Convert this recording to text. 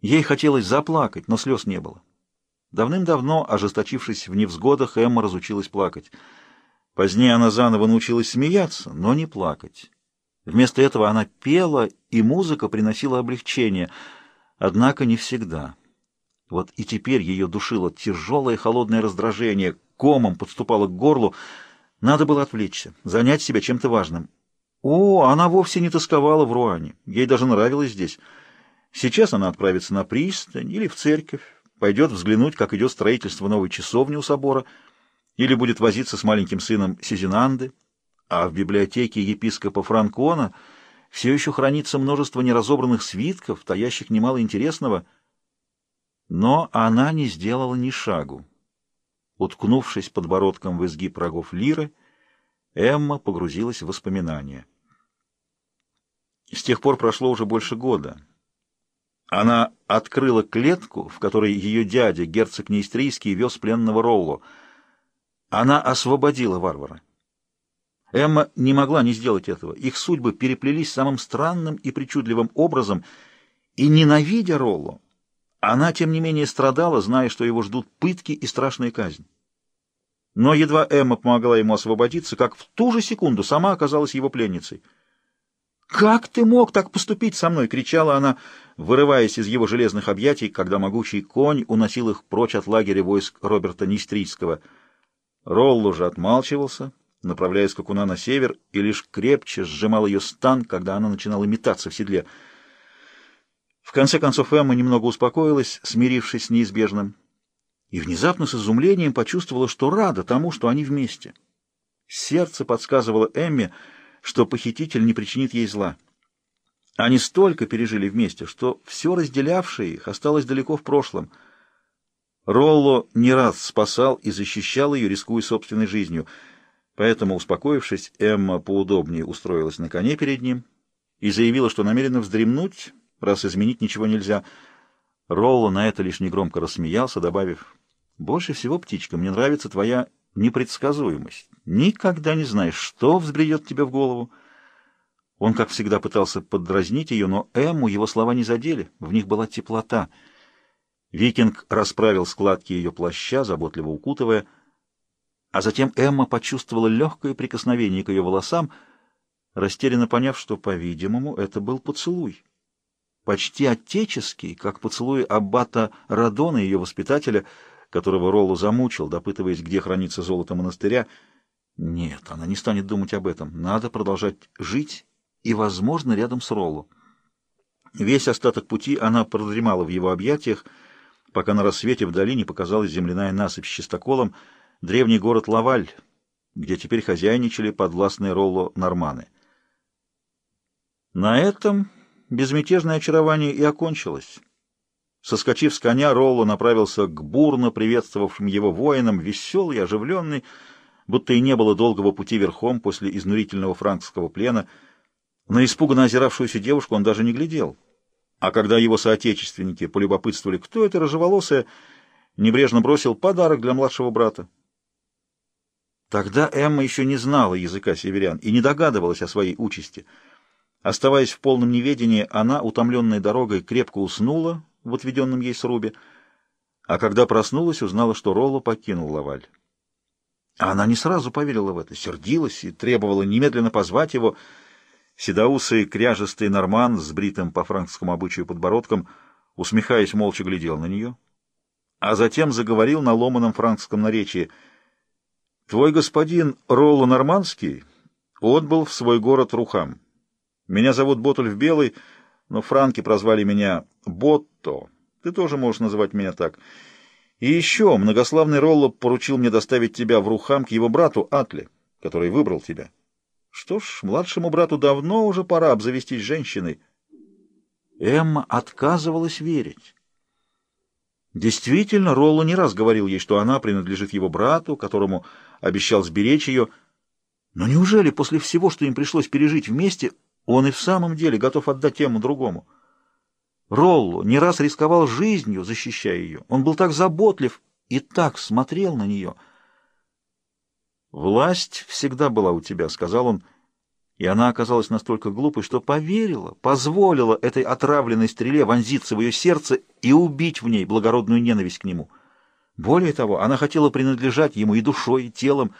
Ей хотелось заплакать, но слез не было. Давным-давно, ожесточившись в невзгодах, Эмма разучилась плакать. Позднее она заново научилась смеяться, но не плакать. Вместо этого она пела, и музыка приносила облегчение, однако не всегда. Вот и теперь ее душило тяжелое холодное раздражение, комом подступало к горлу. Надо было отвлечься, занять себя чем-то важным. О, она вовсе не тосковала в Руане, ей даже нравилось здесь. Сейчас она отправится на пристань или в церковь, пойдет взглянуть, как идет строительство новой часовни у собора, или будет возиться с маленьким сыном Сизинанды, а в библиотеке епископа Франкона все еще хранится множество неразобранных свитков, таящих немало интересного. Но она не сделала ни шагу. Уткнувшись подбородком в изгиб рогов лиры, Эмма погрузилась в воспоминания. С тех пор прошло уже больше года. Она открыла клетку, в которой ее дядя, герцог Неистрийский, вез пленного Роллу. Она освободила варвара. Эмма не могла не сделать этого. Их судьбы переплелись самым странным и причудливым образом, и, ненавидя Роллу, она, тем не менее, страдала, зная, что его ждут пытки и страшная казнь. Но едва Эмма помогла ему освободиться, как в ту же секунду сама оказалась его пленницей — «Как ты мог так поступить со мной?» — кричала она, вырываясь из его железных объятий, когда могучий конь уносил их прочь от лагеря войск Роберта Нестрийского. Роллу же отмалчивался, направляя скакуна на север, и лишь крепче сжимал ее стан, когда она начинала метаться в седле. В конце концов Эмма немного успокоилась, смирившись с неизбежным, и внезапно с изумлением почувствовала, что рада тому, что они вместе. Сердце подсказывало Эмме, что похититель не причинит ей зла. Они столько пережили вместе, что все разделявшее их осталось далеко в прошлом. Ролло не раз спасал и защищал ее, рискуя собственной жизнью. Поэтому, успокоившись, Эмма поудобнее устроилась на коне перед ним и заявила, что намерена вздремнуть, раз изменить ничего нельзя. Ролло на это лишь негромко рассмеялся, добавив, «Больше всего, птичка, мне нравится твоя непредсказуемость. Никогда не знаешь, что взбредет тебе в голову. Он, как всегда, пытался поддразнить ее, но Эмму его слова не задели, в них была теплота. Викинг расправил складки ее плаща, заботливо укутывая, а затем Эмма почувствовала легкое прикосновение к ее волосам, растерянно поняв, что, по-видимому, это был поцелуй. Почти отеческий, как поцелуй аббата Радона, ее воспитателя, которого Роллу замучил, допытываясь, где хранится золото монастыря. Нет, она не станет думать об этом. Надо продолжать жить и, возможно, рядом с Роллу. Весь остаток пути она продремала в его объятиях, пока на рассвете в долине показалась земляная насыпь с чистоколом, древний город Лаваль, где теперь хозяйничали подвластные Ролло норманы. На этом безмятежное очарование и окончилось. Соскочив с коня, Ролло направился к бурно приветствовавшим его воинам, веселый, оживленный, будто и не было долгого пути верхом после изнурительного франкского плена. На испуганно озиравшуюся девушку он даже не глядел. А когда его соотечественники полюбопытствовали, кто это рыжеволосая, небрежно бросил подарок для младшего брата. Тогда Эмма еще не знала языка северян и не догадывалась о своей участи. Оставаясь в полном неведении, она, утомленная дорогой, крепко уснула, в отведенном ей срубе, а когда проснулась, узнала, что Ролло покинул Лаваль. А она не сразу поверила в это, сердилась и требовала немедленно позвать его. Седоусый кряжестый норман с бритым по франкскому обычаю подбородком, усмехаясь, молча глядел на нее, а затем заговорил на ломаном франкском наречии. «Твой господин Ролло Нормандский отбыл в свой город Рухам. Меня зовут Ботульф Белый, — но франки прозвали меня Ботто. Ты тоже можешь называть меня так. И еще многославный Ролло поручил мне доставить тебя в Рухам к его брату Атле, который выбрал тебя. Что ж, младшему брату давно уже пора обзавестись женщиной. Эмма отказывалась верить. Действительно, Ролло не раз говорил ей, что она принадлежит его брату, которому обещал сберечь ее. Но неужели после всего, что им пришлось пережить вместе, он и в самом деле готов отдать тему другому. Роллу не раз рисковал жизнью, защищая ее. Он был так заботлив и так смотрел на нее. «Власть всегда была у тебя», — сказал он, И она оказалась настолько глупой, что поверила, позволила этой отравленной стреле вонзиться в ее сердце и убить в ней благородную ненависть к нему. Более того, она хотела принадлежать ему и душой, и телом,